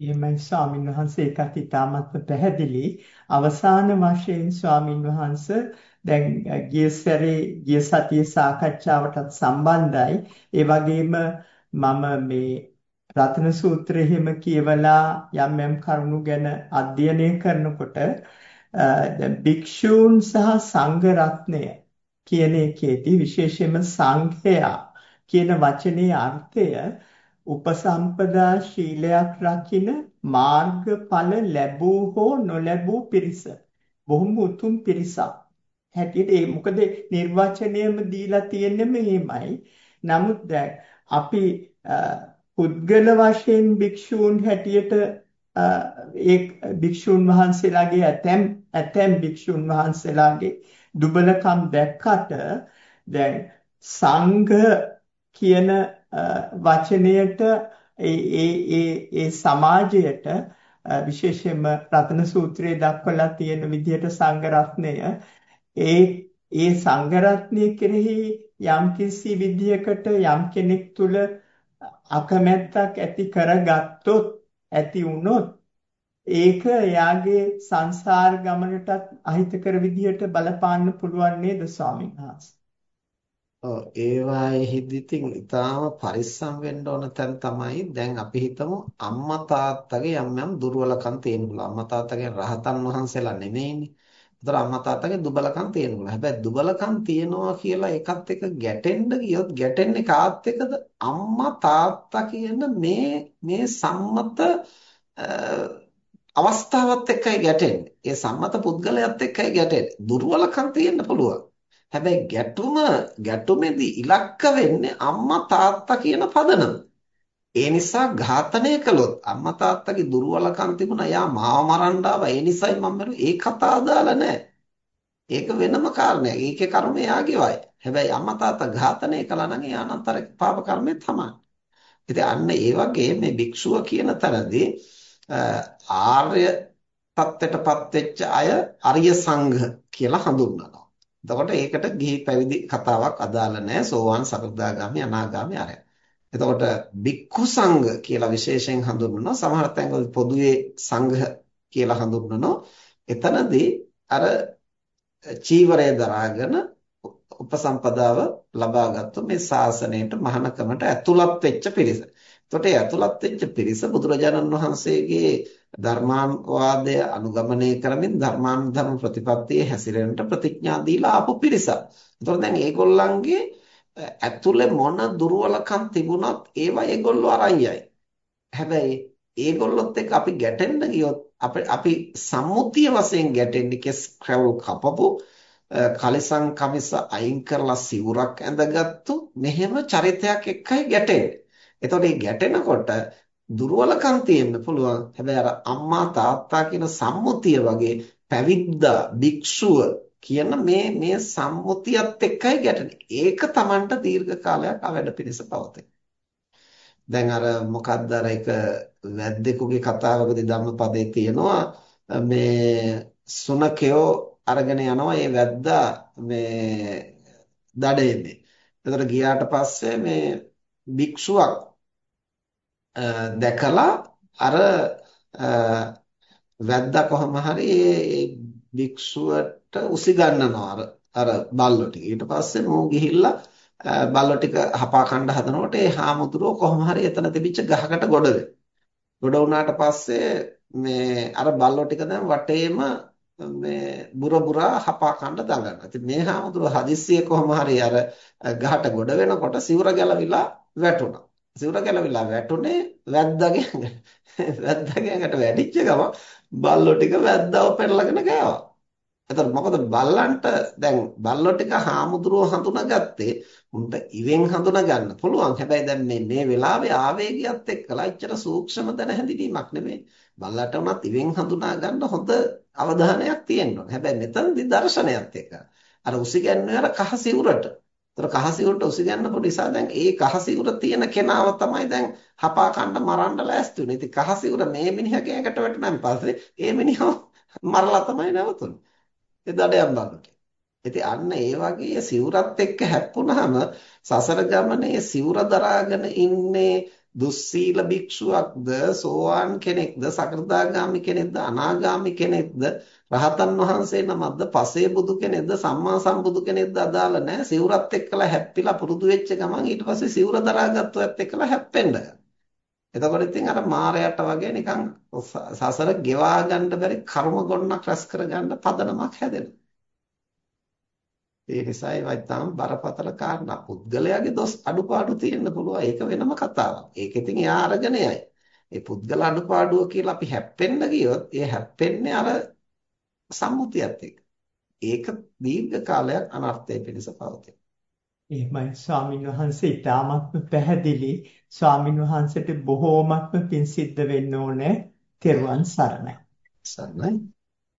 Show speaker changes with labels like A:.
A: එහෙමයි ස්වාමින් වහන්සේ ඒකත් ඉතාමත්ම පැහැදිලි. අවසාන වශයෙන් ස්වාමින් වහන්සේ දැන් ගිය සැරේ ගිය සතියේ සාකච්ඡාවටත් සම්බන්ධයි. ඒ වගේම මම මේ රතන සූත්‍රය එහෙම කියවලා යම් යම් කරුණු ගැන අධ්‍යයනය කරනකොට දැන් භික්ෂූන් සහ සංඝ රත්නය කියන එකේදී විශේෂයෙන්ම සංඝයා කියන වචනේ අර්ථය උපසම්පදා ශීලයක් රකින මාර්ගඵල ලැබූ හෝ නොලැබූ පිරිස. බොහොම උතුම් පිරිසක්. හැටියට ඒ මොකද නිර්වචනයම දීලා තියෙන්නේ මෙහෙමයි. නමුත් දැන් අපි පුද්ගල වශයෙන් භික්ෂූන් හැටියට ඒ භික්ෂුන් වහන්සේලාගේ ඇතැම් ඇතැම් භික්ෂුන් වහන්සේලාගේ දුබලකම් දැක්කට දැන් සංඝ කියන වචනයට ඒ ඒ ඒ සමාජයට විශේෂයෙන්ම රතන සූත්‍රයේ දක්වලා තියෙන විදිහට සංඝ රත්නය ඒ ඒ සංඝ රත්නය කෙරෙහි යම්කිසි විදිහකට යම් කෙනෙක් තුල අකමැත්තක් ඇති කරගත්තොත් ඇති වුණොත් ඒක එයාගේ සංසාර ගමනටත් අහිතකර විදිහට බලපාන්න පුළුවන් නේද ස්වාමීන් වහන්සේ?
B: ඔව් ඒවාෙහිදී ඉතින් ඊටාම පරිස්සම් වෙන්න ඕන තැන තමයි දැන් අපි හිතමු අම්මා තාත්තගේ යම් යම් දුර්වලකම් තියෙනවා. අම්මා තාත්තගේ රහතන් වහන්සේලා නෙමෙයිනේ. ඒතර අම්මා තාත්තගේ දුබලකම් තියෙනවා. හැබැයි දුබලකම් තියෙනවා කියලා එකත් එක ගැටෙන්න ගියොත් ගැටෙන්නේ කාත් එක්කද? අම්මා තාත්තා කියන මේ මේ සම්මත අවස්ථාවත් එක්කයි ගැටෙන්නේ. ඒ සම්මත පුද්ගලයාත් එක්කයි ගැටෙන්නේ. දුර්වලකම් තියෙන්න පුළුවන්. හැබැයි ගැටුම ගැටුමේදී ඉලක්ක වෙන්නේ අම්මා තාත්තා කියන පදනම. ඒ නිසා ඝාතනය කළොත් අම්මා තාත්තගේ දුර්වලකම් තිබුණා. යා මාව මරන්න ආවා. ඒ නිසයි මම මරුවේ. ඒ කතා අදාළ නැහැ. ඒක වෙනම කාරණයක්. ඒකේ කර්මය යාගේවයි. හැබැයි අම්මා තාත්තා ඝාතනය කළා නම් ඒ අනන්තර පාප කර්මය තමයි. ඉතින් අන්න ඒ වගේ මේ භික්ෂුව කියන තරදී ආර්ය தත්ත්වයටපත් වෙච්ච අය අරිය සංඝ කියලා හඳුන්වනවා. එතකොට ඒකට ගිහි පැවිදි කතාවක් අදාළ නැහැ. සෝවාන් සකෘදාගාමි අනාගාමි අරය. එතකොට භික්ඛු සංඝ කියලා විශේෂයෙන් හඳුන්වනවා. සමහර තැන්වල පොදුවේ සංඝ කියලා හඳුන්වනවා. එතනදී අර චීවරය දරාගෙන උපසම්පදාව ලබාගත්තු මේ ශාසනයට මහානකමට ඇතුළත් වෙච්ච පිරිස. එතකොට ඒ ඇතුළත් වෙච්ච පිරිස බුදුරජාණන් වහන්සේගේ ධර්මාවාදය අනුගමනය කරමින් ධර්මානුධර්ම ප්‍රතිපත්තියේ හැසිරෙන්නට ප්‍රතිඥා දීලා ආපු පිරිසක්. එතකොට දැන් ඒගොල්ලන්ගේ ඇතුලේ මොන දුර්වලකම් තිබුණත් ඒවා ඒගොල්ලෝ අරන් හැබැයි ඒගොල්ලොත් එක්ක අපි ගැටෙන්න ගියොත් අපි අපි සම්මුතිය වශයෙන් ගැටෙන්නේ කෙස් ක්‍රවුල් කපපු කලිසම් කමිස අයින් කරලා සිවුරක් ඇඳගත්තු මෙහෙම චරිතයක් එක්කයි ගැටෙන්නේ. එතකොට මේ ගැටෙනකොට දුර්වලකම් තියෙන්න පුළුවන්. හැබැයි අර අම්මා තාත්තා කියන සම්මුතිය වගේ පැවිද්දා භික්ෂුව කියන මේ මේ සම්මුතියත් එක්කයි ගැටෙන්නේ. ඒක Tamanට දීර්ඝ කාලයක් අවැඩ පිණිස පවතී. දැන් අර මොකද්ද අර එක වැද්දෙකුගේ කතාවකදී ධම්මපදයේ තියෙනවා මේ සුනකයෝ අරගෙන යනවා මේ වැද්දා මේ දඩේන්නේ. එතකොට ගියාට පස්සේ මේ භික්ෂුවක් දැකලා අර වැද්දා කොහොම හරි ඒ භික්ෂුවට උසි ගන්නනවා අර අර බල්ලෝ ටික. ඊට පස්සේ මෝ ගිහිල්ලා බල්ලෝ ටික හපා කන්න හදනකොට ඒ හාමුදුරුවෝ කොහොම හරි එතන තිබිච්ච ගහකට ගොඩ ගොඩ වුණාට පස්සේ මේ අර බල්ලෝ ටික දැන් වටේම මේ බුර බුරා හපා කන්න දඟනවා. ඉතින් මේ හාමුදුරුවෝ හදිස්සියේ කොහොම හරි අර ගහට ගොඩ වෙනකොට සිවුර ගැලවිලා වැටුණා. සිවුර ගැලවිලා වැටුනේ වැද්දාගේ වැද්දාගේ ඇඟට වැටිච්ච ගම බල්ලෝ ටික වැද්දාව පෙරලගෙන ගෑවා. එතකොට මොකද බල්ලන්ට දැන් බල්ලෝ ටික හාමුදුරුවෝ හඳුනාගත්තේ උන්ට ඉවෙන් හඳුනා ගන්න පුළුවන්. හැබැයි දැන් මේ මේ වෙලාවේ ආවේගයත් එක්කලා ඉච්චර සූක්ෂම දැන හැඳිනීමක් නෙමෙයි. බල්ලට උනත් ඉවෙන් හඳුනා ගන්න හොඳ අවධානයක් තියෙන්න ඕන. හැබැයි මෙතනදී දර්ශනයත් එක්ක අර උසිගැන්වේ අර කහ සිවුරට ඒතර කහසිවුරට උසිගන්නපු නිසා දැන් ඒ කහසිවුර තියෙන කෙනාව තමයි දැන් හපා කන්න මරන්න ලෑස්ති වෙන්නේ. ඉතින් කහසිවුර මේ මිනිහගේ ඇඟට වැටුණාන් පස්සේ ඒ මිනිහව මරලා තමයි නැවතුනේ. ඒ දඩයන් බගට. ඉතින් අන්න ඒ වගේ සිවුරත් එක්ක හැප්පුණාම සසර ගමනේ සිවුර දරාගෙන ඉන්නේ දුස්සීල භික්ෂුවක්ද සෝවාන් කෙනෙක්ද සකෘදාගාමි කෙනෙක්ද අනාගාමි කෙනෙක්ද රහතන් වහන්සේ නමක්ද පසේ බුදු කෙනෙක්ද සම්මා සම්බුදු කෙනෙක්ද අදාළ නැහැ. සිවුරත් එක්කලා හැප්පිලා පුරුදු වෙච්ච ගමන් ඊට පස්සේ සිවුර දරාගත්තොත් එක්කලා හැප්පෙන්න. එතකොට ඉතින් අර මායයට වගේ නිකන් සසර ගෙවා ගන්න බැරි කර්ම ගොන්නක් රැස් කර ගන්න පදනමක් හැදෙනවා. ඒ නිසා ඒවා ඉතාම බරපතල කාරණා. පුද්ගලයාගේ දොස් අඩුපාඩු තියෙන්න පුළුවන්. ඒක වෙනම කතාවක්. ඒක ඉතින් එයා අරගෙනයයි. ඒ පුද්ගල අඩුපාඩුව කියලා අපි හැප්පෙන්න ගියොත් ඒ හැප්පෙන්නේ අර සම්මුතියත් එක්ක. ඒක දීර්ඝ කාලයක් අනර්ථය පිණිස පවතී.
A: එහෙමයි ස්වාමින් වහන්සේ ඉතාමත්ම පැහැදිලි ස්වාමින් වහන්සේට බොහෝමත්ම පිං සිද්ධ වෙන්න ඕනේ. තෙරුවන් සරණයි.
B: සරණයි.